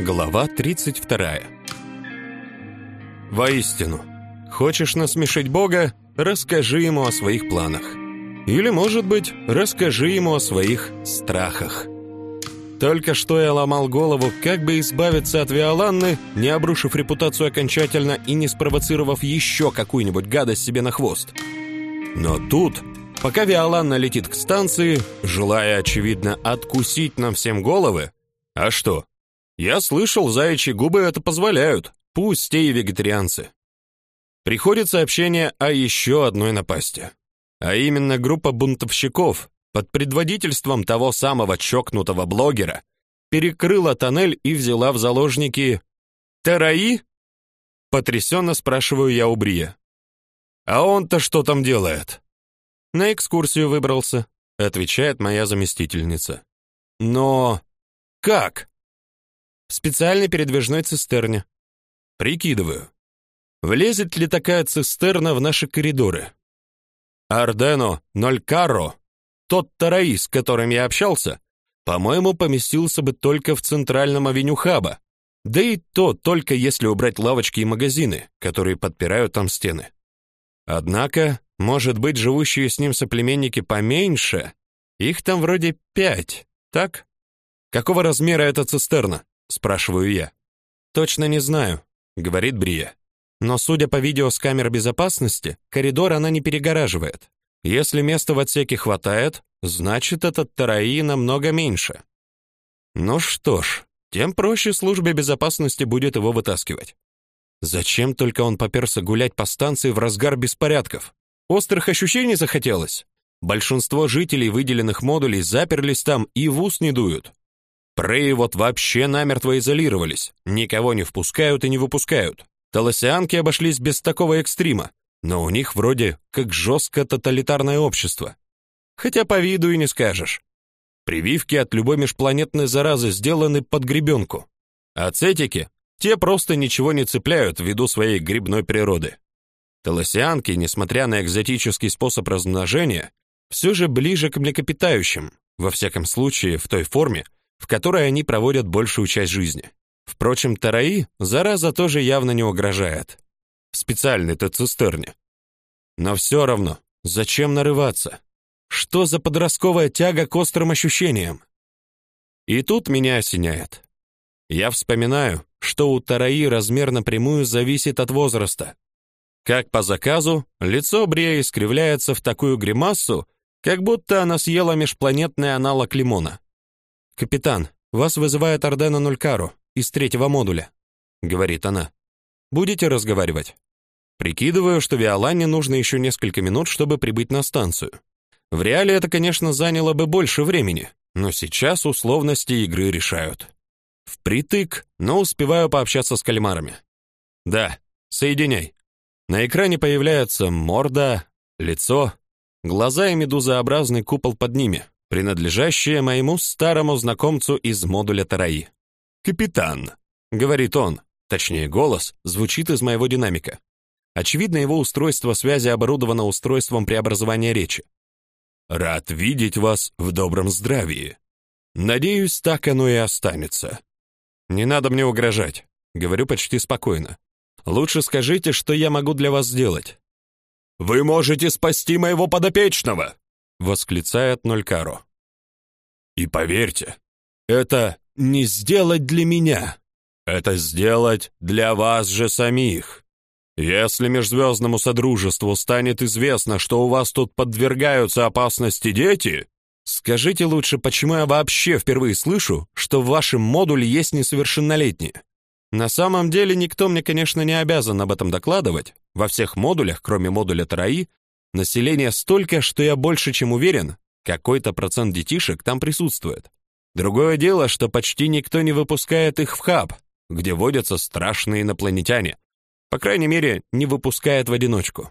Глава 32. Воистину, хочешь насмешить Бога, расскажи ему о своих планах. Или, может быть, расскажи ему о своих страхах. Только что я ломал голову, как бы избавиться от Виоланны, не обрушив репутацию окончательно и не спровоцировав еще какую-нибудь гадость себе на хвост. Но тут, пока Виоланна летит к станции, желая, очевидно, откусить нам всем головы, а что, я слышал, заячьи губы это позволяют, пусть те и вегетарианцы. Приходит сообщение о еще одной напасти. А именно группа бунтовщиков под предводительством того самого чокнутого блогера перекрыла тоннель и взяла в заложники Тараи? Потрясенно спрашиваю я у Брия. А он-то что там делает? На экскурсию выбрался, отвечает моя заместительница. Но как? В специальной передвижной цистерне. Прикидываю, влезет ли такая цистерна в наши коридоры. Ардено Нолькаро, тот тараи, с которым я общался, по-моему, поместился бы только в центральном авеню хаба. Да и то только если убрать лавочки и магазины, которые подпирают там стены. Однако, может быть, живущие с ним соплеменники поменьше, их там вроде пять, так? Какого размера эта цистерна? Спрашиваю я. Точно не знаю, говорит Брия. Но судя по видео с камер безопасности, коридор она не перегораживает. Если места в отсеке хватает, значит, этот тараи намного меньше. Ну что ж, тем проще службе безопасности будет его вытаскивать. Зачем только он поперся гулять по станции в разгар беспорядков? Острых ощущений захотелось. Большинство жителей выделенных модулей заперлись там и в ус не дуют. Преи вот вообще намертво изолировались, никого не впускают и не выпускают. Таласианки обошлись без такого экстрима, но у них вроде как жестко тоталитарное общество. Хотя по виду и не скажешь. Прививки от любой межпланетной заразы сделаны под гребенку. А цетики, те просто ничего не цепляют ввиду своей грибной природы. Таласианки, несмотря на экзотический способ размножения, все же ближе к млекопитающим, во всяком случае в той форме, в которой они проводят большую часть жизни. Впрочем, Тараи зараза тоже явно не угрожает. В специальной-то цистерне. Но все равно, зачем нарываться? Что за подростковая тяга к острым ощущениям? И тут меня осеняет. Я вспоминаю, что у Тараи размер напрямую зависит от возраста. Как по заказу, лицо Брия искривляется в такую гримасу, как будто она съела межпланетный аналог лимона. «Капитан, вас вызывает Ардена Нулькару из третьего модуля», — говорит она. «Будете разговаривать?» Прикидываю, что Виоланне нужно еще несколько минут, чтобы прибыть на станцию. В реале это, конечно, заняло бы больше времени, но сейчас условности игры решают. Впритык, но успеваю пообщаться с кальмарами. Да, соединяй. На экране появляется морда, лицо, глаза и медузообразный купол под ними, принадлежащее моему старому знакомцу из модуля Тараи. «Капитан», — говорит он, точнее голос, звучит из моего динамика. Очевидно, его устройство связи оборудовано устройством преобразования речи. «Рад видеть вас в добром здравии. Надеюсь, так оно и останется». «Не надо мне угрожать», — говорю почти спокойно. «Лучше скажите, что я могу для вас сделать». «Вы можете спасти моего подопечного!» Восклицает Нолькаро. И поверьте, это не сделать для меня, это сделать для вас же самих. Если межзвездному содружеству станет известно, что у вас тут подвергаются опасности дети, скажите лучше, почему я вообще впервые слышу, что в вашем модуле есть несовершеннолетние? На самом деле никто мне, конечно, не обязан об этом докладывать. Во всех модулях, кроме модуля Тараи, Население столько, что я больше чем уверен, какой-то процент детишек там присутствует. Другое дело, что почти никто не выпускает их в хаб, где водятся страшные инопланетяне. По крайней мере, не выпускает в одиночку.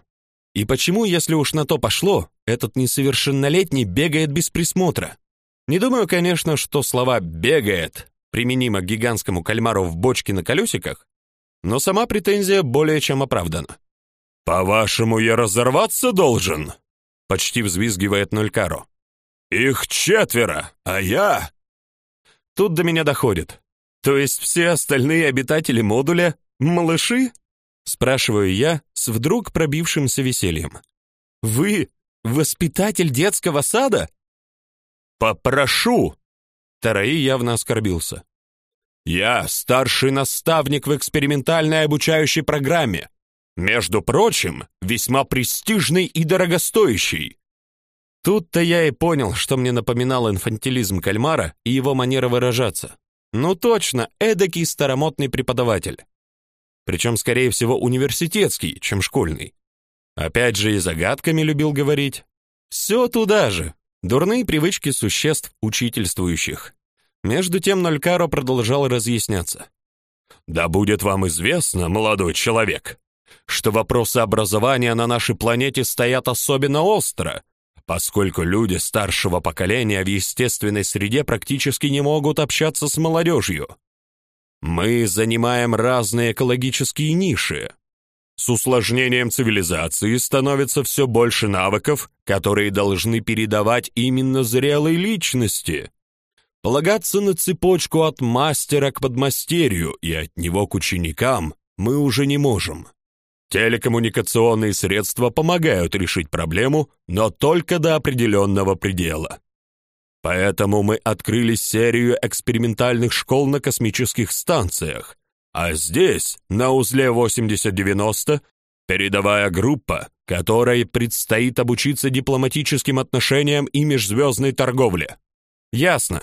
И почему, если уж на то пошло, этот несовершеннолетний бегает без присмотра? Не думаю, конечно, что слова «бегает» применимо к гигантскому кальмару в бочке на колесиках, но сама претензия более чем оправдана. «По-вашему, я разорваться должен?» Почти взвизгивает Нолькаро. «Их четверо, а я...» Тут до меня доходит. То есть все остальные обитатели модуля малыши? спрашиваю я с вдруг пробившимся весельем. Вы воспитатель детского сада? Попрошу. Тараи явно оскорбился. Я старший наставник в экспериментальной обучающей программе. Между прочим, весьма престижный и дорогостоящий. Тут-то я и понял, что мне напоминал инфантилизм кальмара и его манера выражаться. Ну точно, эдакий старомодный преподаватель. Причем, скорее всего, университетский, чем школьный. Опять же и загадками любил говорить. Все туда же. Дурные привычки существ учительствующих. Между тем Нолькаро продолжал разъясняться. «Да будет вам известно, молодой человек, что вопросы образования на нашей планете стоят особенно остро, поскольку люди старшего поколения в естественной среде практически не могут общаться с молодежью. Мы занимаем разные экологические ниши. С усложнением цивилизации становится все больше навыков, которые должны передавать именно зрелые личности. Полагаться на цепочку от мастера к подмастерью и от него к ученикам мы уже не можем. Телекоммуникационные средства помогают решить проблему, но только до определенного предела. Поэтому мы открыли серию экспериментальных школ на космических станциях, а здесь, на узле 8090, передовая группа, которой предстоит обучиться дипломатическим отношениям и межзвездной торговле. Ясно.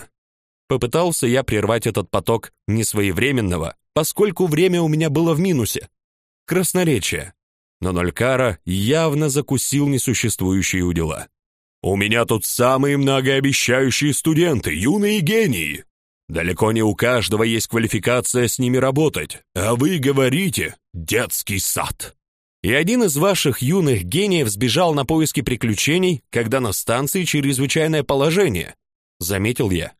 Попытался я прервать этот поток несвоевременного, поскольку время у меня было в минусе красноречие. Но Нолькара явно закусил несуществующие удила. «У меня тут самые многообещающие студенты, юные гении. Далеко не у каждого есть квалификация с ними работать, а вы говорите «детский сад». И один из ваших юных гениев сбежал на поиски приключений, когда на станции чрезвычайное положение, заметил я.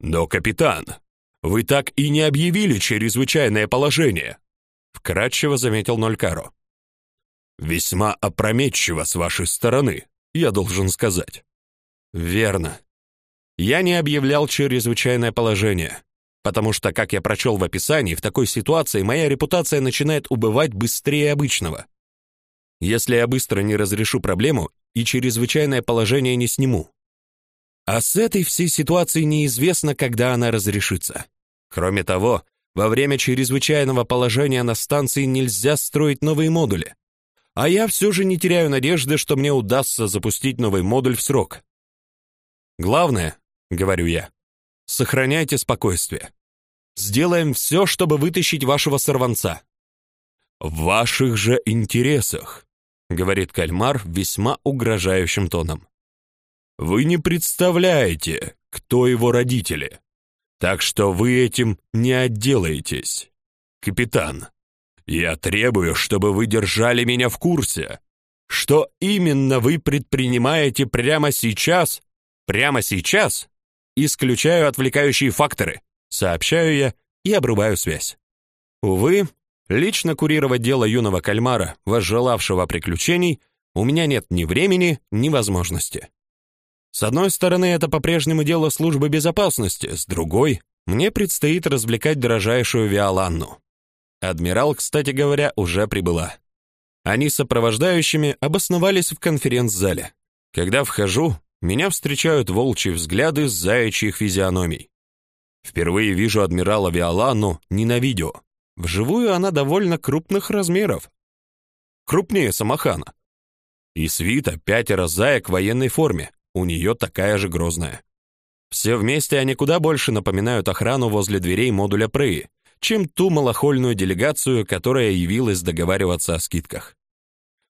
Но, капитан, вы так и не объявили чрезвычайное положение, вкратчиво заметил Нолькаро. Весьма опрометчиво с вашей стороны, я должен сказать. Верно. Я не объявлял чрезвычайное положение, потому что, как я прочел в описании, в такой ситуации моя репутация начинает убывать быстрее обычного. Если я быстро не разрешу проблему и чрезвычайное положение не сниму. А с этой всей ситуацией неизвестно, когда она разрешится. Кроме того, во время чрезвычайного положения на станции нельзя строить новые модули. А я все же не теряю надежды, что мне удастся запустить новый модуль в срок. Главное, говорю я, сохраняйте спокойствие. Сделаем все, чтобы вытащить вашего сорванца. В ваших же интересах, говорит кальмар весьма угрожающим тоном. Вы не представляете, кто его родители. Так что вы этим не отделаетесь. Капитан, я требую, чтобы вы держали меня в курсе. Что именно вы предпринимаете прямо сейчас? Прямо сейчас? Исключаю отвлекающие факторы, сообщаю я и обрубаю связь. Увы, лично курировать дело юного кальмара, возжелавшего приключений, у меня нет ни времени, ни возможности. С одной стороны, это по-прежнему дело службы безопасности, с другой, мне предстоит развлекать дорожайшую Виоланну. Адмирал, кстати говоря, уже прибыла. Они с сопровождающими обосновались в конференц-зале. Когда вхожу, меня встречают волчьи взгляды с заячьих физиономий. Впервые вижу адмирала Виоланну не на видео. Вживую она довольно крупных размеров. Крупнее Самахана. И свита пятеро заек в военной форме, у нее такая же грозная. Все вместе они куда больше напоминают охрану возле дверей модуля Преи, чем ту малохольную делегацию, которая явилась договариваться о скидках.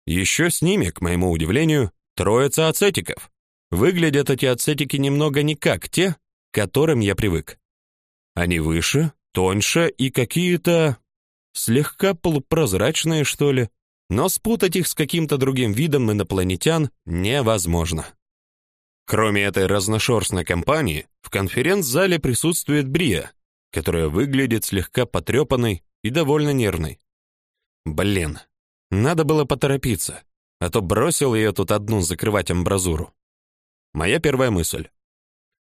Еще с ними, к моему удивлению, троица ацетиков. Выглядят эти ацетики немного не как те, к которым я привык. Они выше, тоньше и какие-то слегка полупрозрачные, что ли, но спутать их с каким-то другим видом инопланетян невозможно. Кроме этой разношерстной компании, в конференц-зале присутствует Брия, которая выглядит слегка потрепанной и довольно нервной. Блин, надо было поторопиться, а то бросил ее тут одну закрывать амбразуру. Моя первая мысль.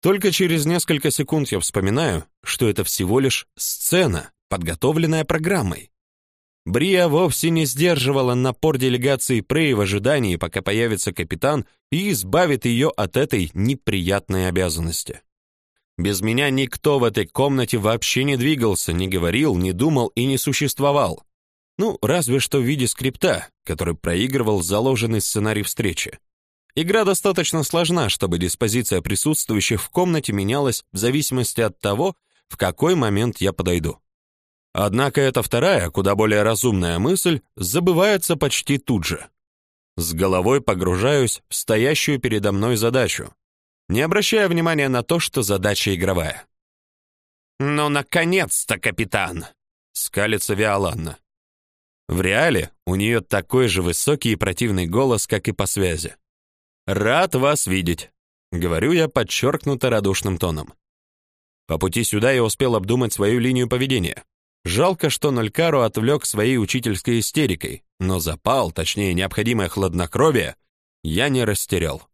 Только через несколько секунд я вспоминаю, что это всего лишь сцена, подготовленная программой. Брия вовсе не сдерживала напор делегации Прей в ожидании, пока появится капитан и избавит ее от этой неприятной обязанности. Без меня никто в этой комнате вообще не двигался, не говорил, не думал и не существовал. Ну, разве что в виде скрипта, который проигрывал заложенный сценарий встречи. Игра достаточно сложна, чтобы диспозиция присутствующих в комнате менялась в зависимости от того, в какой момент я подойду. Однако эта вторая, куда более разумная мысль забывается почти тут же. С головой погружаюсь в стоящую передо мной задачу, не обращая внимания на то, что задача игровая. «Ну, наконец-то, капитан!» — скалится Виоланна. В реале у нее такой же высокий и противный голос, как и по связи. «Рад вас видеть», — говорю я подчеркнуто радушным тоном. По пути сюда я успел обдумать свою линию поведения. Жалко, что Нолькару отвлек своей учительской истерикой, но запал, точнее, необходимое хладнокровие, я не растерял.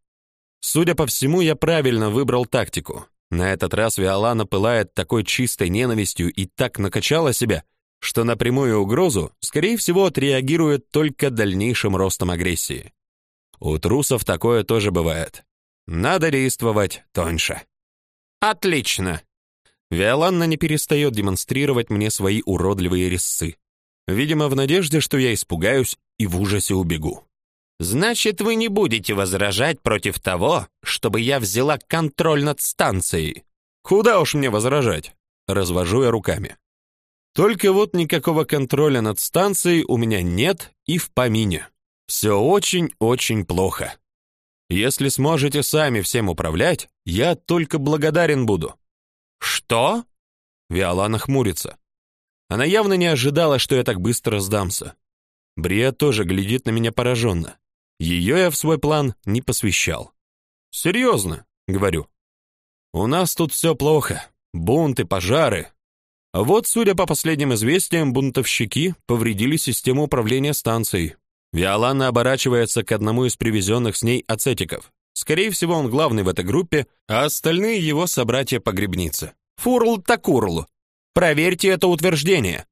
Судя по всему, я правильно выбрал тактику. На этот раз Виолана пылает такой чистой ненавистью и так накачала себя, что на прямую угрозу, скорее всего, отреагирует только дальнейшим ростом агрессии. У трусов такое тоже бывает. Надо действовать тоньше. Отлично. Виоланна не перестает демонстрировать мне свои уродливые резцы. Видимо, в надежде, что я испугаюсь и в ужасе убегу. Значит, вы не будете возражать против того, чтобы я взяла контроль над станцией. Куда уж мне возражать? Развожу я руками. Только вот никакого контроля над станцией у меня нет и в помине. Все очень-очень плохо. Если сможете сами всем управлять, я только благодарен буду. Что? Виолана хмурится. Она явно не ожидала, что я так быстро сдамся. Брия тоже глядит на меня пораженно. Ее я в свой план не посвящал. «Серьезно», — говорю. «У нас тут все плохо. Бунты, пожары. А вот, судя по последним известиям, бунтовщики повредили систему управления станцией. Виоланна оборачивается к одному из привезенных с ней ацетиков. Скорее всего, он главный в этой группе, а остальные его собратья по грибнице. Фурл Такурл. Проверьте это утверждение.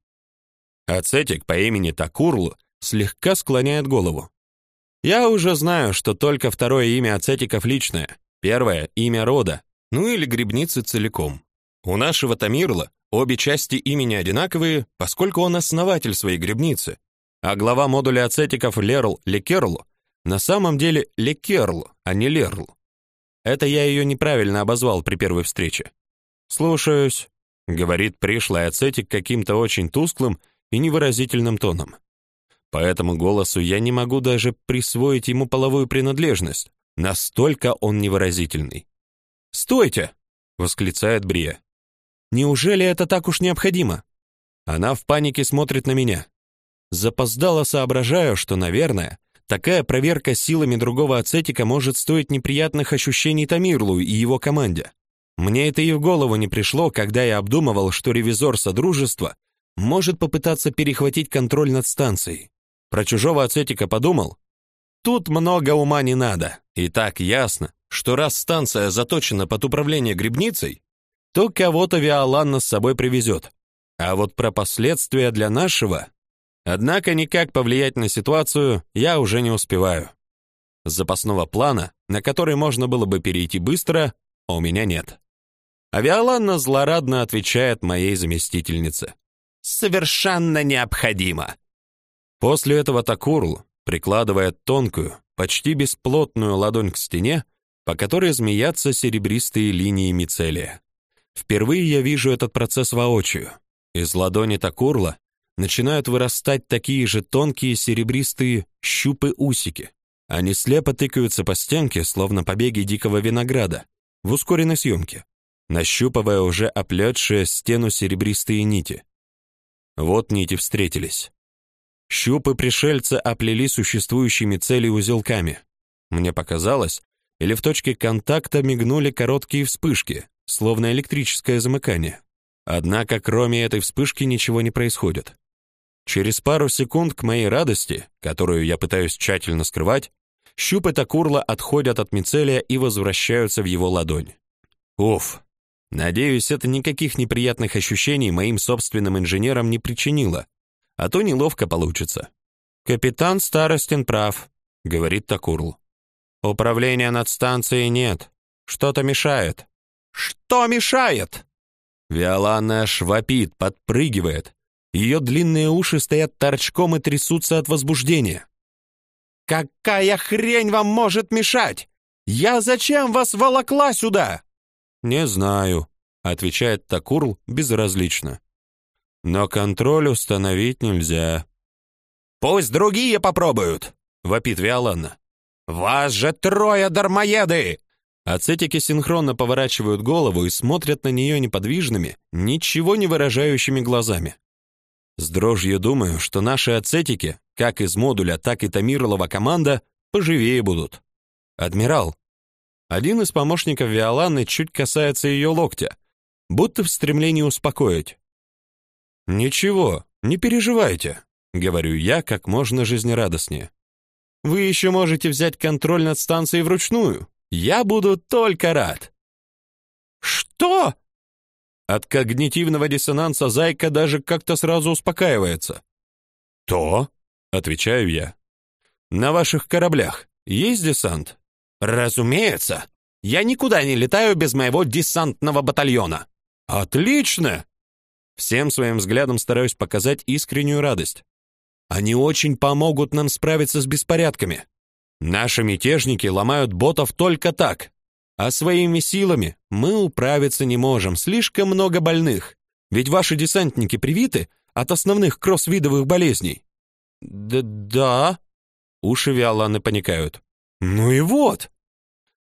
Ацетик по имени Такурл слегка склоняет голову. Я уже знаю, что только второе имя ацетиков личное, первое имя рода, ну или грибницы целиком. У нашего Тамирла обе части имени одинаковые, поскольку он основатель своей грибницы, а глава модуля ацетиков Лерл Лекерл на самом деле Лекерл, а не Лерл. Это я ее неправильно обозвал при первой встрече. Слушаюсь, говорит пришлый ацетик каким-то очень тусклым и невыразительным тоном. По этому голосу я не могу даже присвоить ему половую принадлежность, настолько он невыразительный. "Стойте!" восклицает Брия. "Неужели это так уж необходимо?" Она в панике смотрит на меня. Запоздало соображаю, что, наверное, такая проверка силами другого ацетика может стоить неприятных ощущений Тамирлу и его команде. Мне это и в голову не пришло, когда я обдумывал, что ревизор Содружества может попытаться перехватить контроль над станцией. Про чужого ацетика подумал? Тут много ума не надо. И так ясно, что раз станция заточена под управление грибницей, то кого-то Виоланна с собой привезет. А вот про последствия для нашего Однако никак повлиять на ситуацию я уже не успеваю. Запасного плана, на который можно было бы перейти быстро, у меня нет. Авиаланна злорадно отвечает моей заместительнице. «Совершенно необходимо!» После этого Такурл прикладывает тонкую, почти бесплотную ладонь к стене, по которой змеятся серебристые линии мицелия. Впервые я вижу этот процесс воочию. Из ладони Такурла начинают вырастать такие же тонкие серебристые щупы-усики. Они слепо тыкаются по стенке, словно побеги дикого винограда, в ускоренной съемке, нащупывая уже оплетшие стену серебристые нити. Вот нити встретились. Щупы пришельца оплели существующими цели узелками. Мне показалось, или в точке контакта мигнули короткие вспышки, словно электрическое замыкание. Однако кроме этой вспышки ничего не происходит. Через пару секунд к моей радости, которую я пытаюсь тщательно скрывать, щупы Такурла отходят от мицелия и возвращаются в его ладонь. Уф. Надеюсь, это никаких неприятных ощущений моим собственным инженерам не причинило, а то неловко получится. Капитан Старостин прав, говорит Такурл. Управления над станцией нет. Что-то мешает. Что мешает? Виоланна аж вопит, подпрыгивает. Ее длинные уши стоят торчком и трясутся от возбуждения. «Какая хрень вам может мешать? Я зачем вас волокла сюда?» «Не знаю», — отвечает Такурл безразлично. «Но контроль установить нельзя». «Пусть другие попробуют», — вопит Виоланна. «Вас же трое дармоеды!» Ацетики синхронно поворачивают голову и смотрят на нее неподвижными, ничего не выражающими глазами. С дрожью думаю, что наши ацетики, как из модуля, так и Тамирлова команда, поживее будут. Адмирал. Один из помощников Виоланны чуть касается ее локтя, будто в стремлении успокоить. Ничего, не переживайте, говорю я как можно жизнерадостнее. Вы еще можете взять контроль над станцией вручную. Я буду только рад. Что? От когнитивного диссонанса зайка даже как-то сразу успокаивается. То, отвечаю я. На ваших кораблях есть десант? Разумеется. Я никуда не летаю без моего десантного батальона. Отлично. Всем своим взглядом стараюсь показать искреннюю радость. Они очень помогут нам справиться с беспорядками. Наши мятежники ломают ботов только так, а своими силами мы управиться не можем, слишком много больных. Ведь ваши десантники привиты от основных кроссвидовых болезней. Да, да. Уши Виоланны паникают. Ну и вот.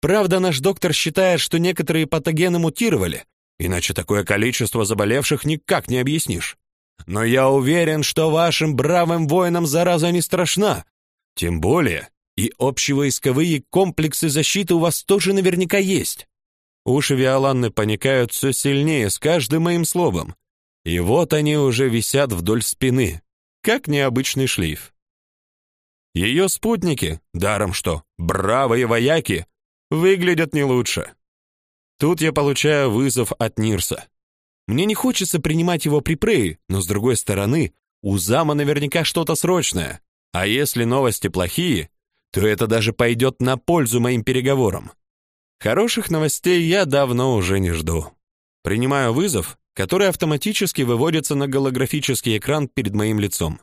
Правда, наш доктор считает, что некоторые патогены мутировали, иначе такое количество заболевших никак не объяснишь. Но я уверен, что вашим бравым воинам зараза не страшна. Тем более, и общевойсковые комплексы защиты у вас тоже наверняка есть. Уши Виоланны паникают все сильнее с каждым моим словом. И вот они уже висят вдоль спины, как необычный шлейф. Ее спутники, даром что, бравые вояки, выглядят не лучше. Тут я получаю вызов от Нирса. Мне не хочется принимать его при Прее, но с другой стороны, у зама наверняка что-то срочное. А если новости плохие, то это даже пойдет на пользу моим переговорам. Хороших новостей я давно уже не жду. Принимаю вызов, который автоматически выводится на голографический экран перед моим лицом.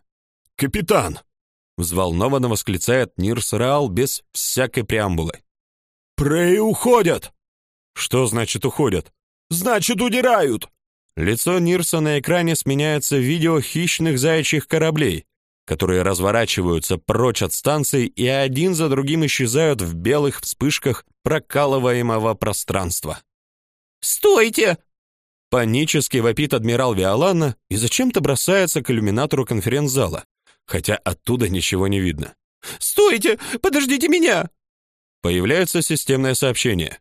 «Капитан!» — взволнованно восклицает Нирс Раал без всякой преамбулы. «Прей уходят!» «Что значит уходят?» «Значит, удирают!» Лицо Нирса на экране сменяется видео хищных заячьих кораблей, которые разворачиваются прочь от станции и один за другим исчезают в белых вспышках прокалываемого пространства. «Стойте!» Панически вопит адмирал Виоланна и зачем-то бросается к иллюминатору конференц-зала, хотя оттуда ничего не видно. «Стойте! Подождите меня!» Появляется системное сообщение.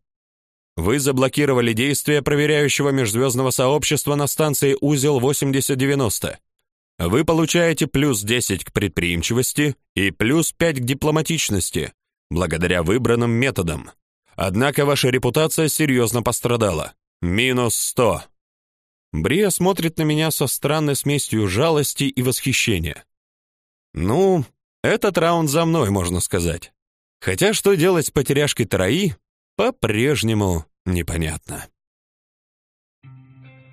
Вы заблокировали действия проверяющего межзвездного сообщества на станции Узел 8090. Вы получаете плюс 10 к предприимчивости и плюс 5 к дипломатичности, благодаря выбранным методам. Однако ваша репутация серьезно пострадала. Минус 100. Брия смотрит на меня со странной смесью жалости и восхищения. Ну, этот раунд за мной, можно сказать. Хотя что делать с потеряшкой Тараи, по-прежнему непонятно.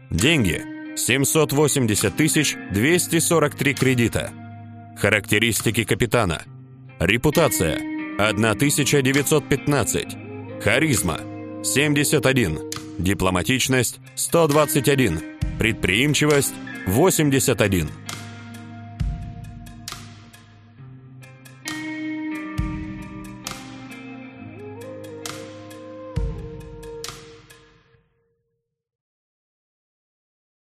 Деньги. 780 243 кредита. Характеристики капитана. Репутация 1915. Харизма 71. Дипломатичность 121. Предприимчивость 81.